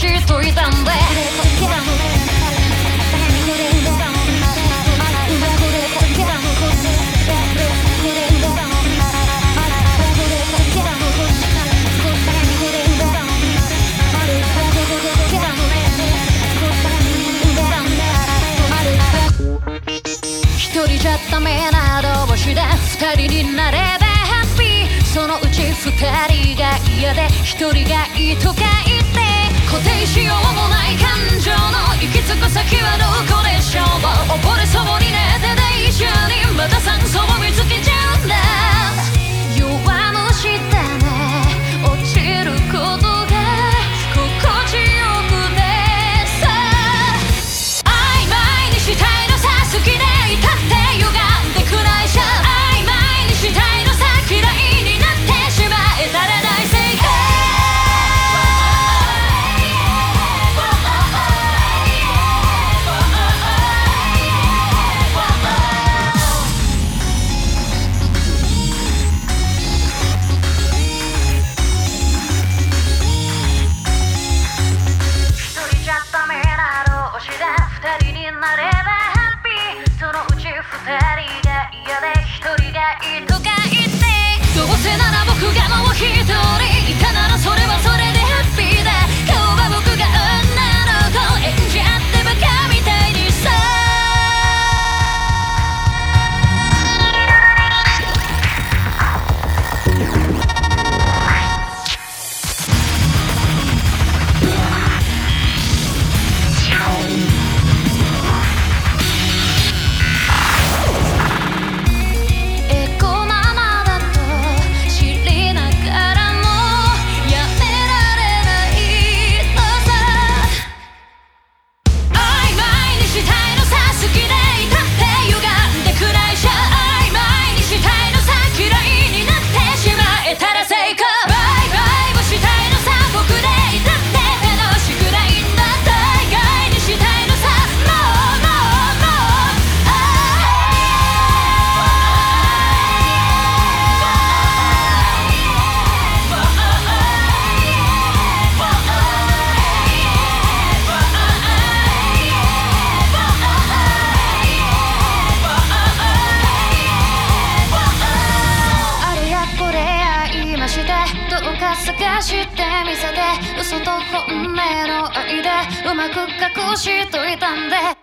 しいと一人じゃダメなどうして二人になればハッピー。そのうち二人が嫌で一人がいいとか言って。固定しようもない。なればハッピー。そのうち二人が嫌で一人がいいとか言って。どうせなら僕がもう一人。探してみせて。嘘と本命の間でうまく隠しといたんで。